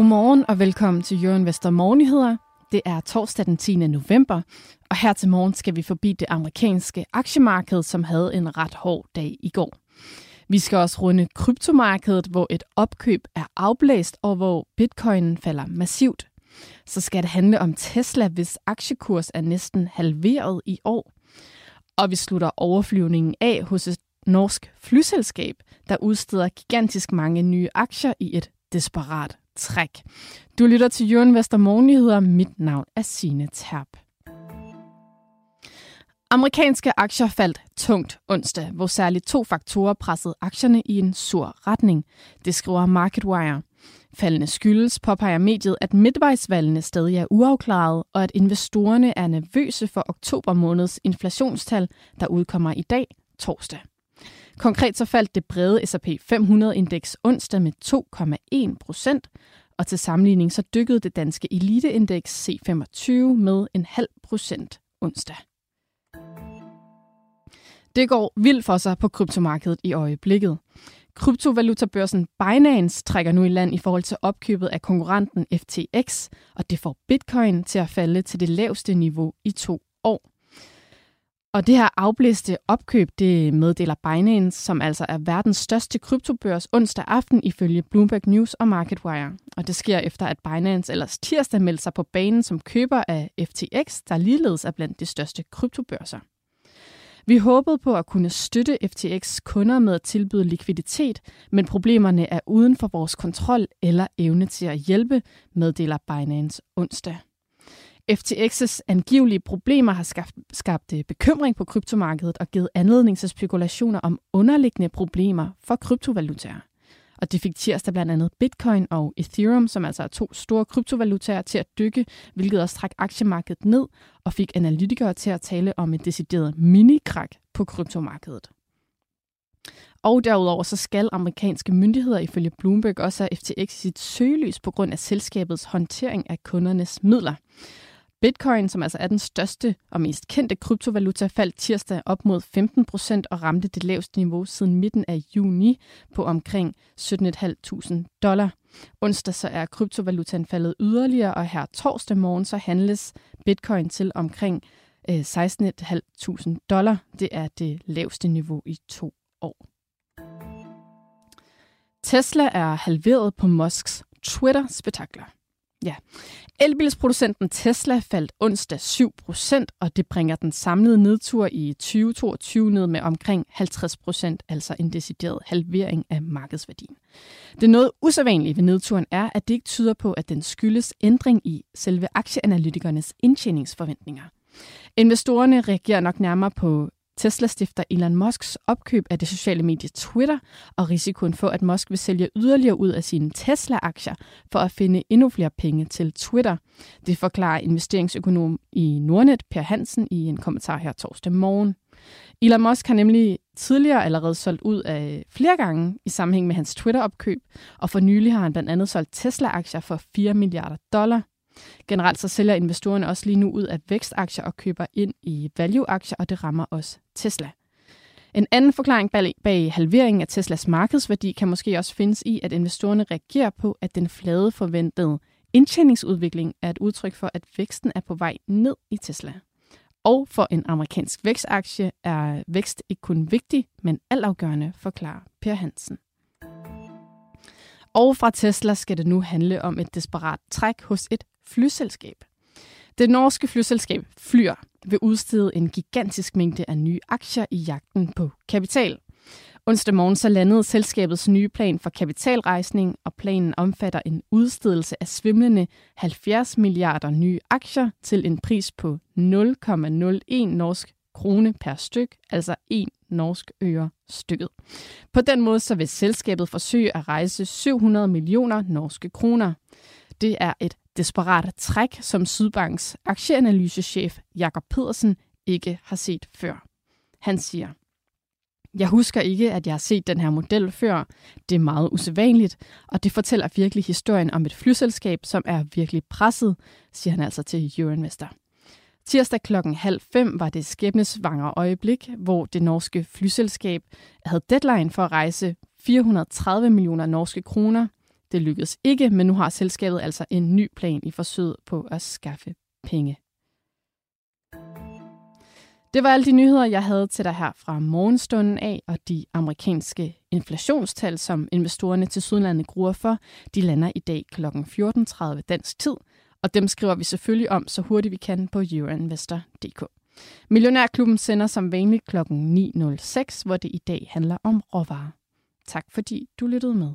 Godmorgen og velkommen til Jørgen Vester Morgennyheder. Det er torsdag den 10. november, og her til morgen skal vi forbi det amerikanske aktiemarked, som havde en ret hård dag i går. Vi skal også runde kryptomarkedet, hvor et opkøb er afblæst, og hvor bitcoinen falder massivt. Så skal det handle om Tesla, hvis aktiekurs er næsten halveret i år. Og vi slutter overflyvningen af hos et norsk flyselskab, der udsteder gigantisk mange nye aktier i et desperat træk. Du lytter til Jørgen Vester Morgennyheder. Mit navn er Sine Terp. Amerikanske aktier faldt tungt onsdag, hvor særligt to faktorer pressede aktierne i en sur retning. Det skriver MarketWire. Faldende skyldes påpeger mediet, at midtvejsvalgene stadig er uafklaret, og at investorerne er nervøse for oktober måneds inflationstal, der udkommer i dag, torsdag. Konkret så faldt det brede S&P 500-indeks onsdag med 2,1 procent, og til sammenligning så dykkede det danske eliteindeks C25 med en halv procent onsdag. Det går vildt for sig på kryptomarkedet i øjeblikket. Kryptovalutabørsen Binance trækker nu i land i forhold til opkøbet af konkurrenten FTX, og det får bitcoin til at falde til det laveste niveau i to år. Og det her afblæste opkøb, det meddeler Binance, som altså er verdens største kryptobørs onsdag aften ifølge Bloomberg News og MarketWire. Og det sker efter, at Binance ellers tirsdag meldte sig på banen som køber af FTX, der ligeledes er blandt de største kryptobørser. Vi håbede på at kunne støtte FTX kunder med at tilbyde likviditet, men problemerne er uden for vores kontrol eller evne til at hjælpe, meddeler Binance onsdag. FTX's angivelige problemer har skabt, skabt øh, bekymring på kryptomarkedet og givet anledning til spekulationer om underliggende problemer for kryptovalutaer. Og det fik tirsdag blandt andet Bitcoin og Ethereum, som altså er to store kryptovalutaer, til at dykke, hvilket også trak aktiemarkedet ned og fik analytikere til at tale om et decideret mini-krak på kryptomarkedet. Og derudover så skal amerikanske myndigheder ifølge Bloomberg også have FTX i sit søgelys på grund af selskabets håndtering af kundernes midler. Bitcoin, som altså er den største og mest kendte kryptovaluta, faldt tirsdag op mod 15 procent og ramte det laveste niveau siden midten af juni på omkring 17.500 dollar. Onsdag så er kryptovalutaen faldet yderligere, og her torsdag morgen så handles bitcoin til omkring øh, 16.500 dollar. Det er det laveste niveau i to år. Tesla er halveret på Musks Twitter-spektakler. Ja. Elbilsproducenten Tesla faldt onsdag 7 procent, og det bringer den samlede nedtur i 2022 ned med omkring 50 procent, altså en decideret halvering af markedsværdien. Det noget usædvanlige ved nedturen er, at det ikke tyder på, at den skyldes ændring i selve aktieanalytikernes indtjeningsforventninger. Investorerne reagerer nok nærmere på Tesla-stifter Elon Musks opkøb af det sociale medie Twitter og risikoen for, at Musk vil sælge yderligere ud af sine Tesla-aktier for at finde endnu flere penge til Twitter. Det forklarer investeringsøkonom i Nordnet, Per Hansen, i en kommentar her torsdag morgen. Elon Musk har nemlig tidligere allerede solgt ud af flere gange i sammenhæng med hans Twitter-opkøb, og for nylig har han blandt andet solgt Tesla-aktier for 4 milliarder dollar. Generelt så sælger investorerne også lige nu ud af vækstaktier og køber ind i value-aktier, og det rammer også Tesla. En anden forklaring bag halveringen af Teslas markedsværdi kan måske også findes i, at investorerne reagerer på, at den flade forventede indtjeningsudvikling er et udtryk for, at væksten er på vej ned i Tesla. Og for en amerikansk vækstaktie er vækst ikke kun vigtig, men altafgørende, forklarer Per Hansen. Og fra Tesla skal det nu handle om et desperat træk hos et flyselskab. Det norske flyselskab Flyr vil udstede en gigantisk mængde af nye aktier i jagten på kapital. Onsdag morgen så landede selskabets nye plan for kapitalrejsning, og planen omfatter en udstedelse af svimlende 70 milliarder nye aktier til en pris på 0,01 norsk krone per styk, altså 1 norsk øre stykket. På den måde så vil selskabet forsøge at rejse 700 millioner norske kroner. Det er et desperat træk, som Sydbanks aktieanalysechef Jakob Pedersen ikke har set før. Han siger, jeg husker ikke, at jeg har set den her model før. Det er meget usædvanligt, og det fortæller virkelig historien om et flyselskab, som er virkelig presset, siger han altså til Euroinvestor. Tirsdag klokken halv fem var det skæbnesvanger øjeblik, hvor det norske flyselskab havde deadline for at rejse 430 millioner norske kroner det lykkedes ikke, men nu har selskabet altså en ny plan i forsøget på at skaffe penge. Det var alle de nyheder, jeg havde til dig her fra morgenstunden af, og de amerikanske inflationstal, som investorerne til Sydlandet gruer for, de lander i dag kl. 14.30 dansk tid, og dem skriver vi selvfølgelig om så hurtigt vi kan på euroinvestor.dk. Millionærklubben sender som vanligt kl. 9.06, hvor det i dag handler om råvarer. Tak fordi du lyttede med.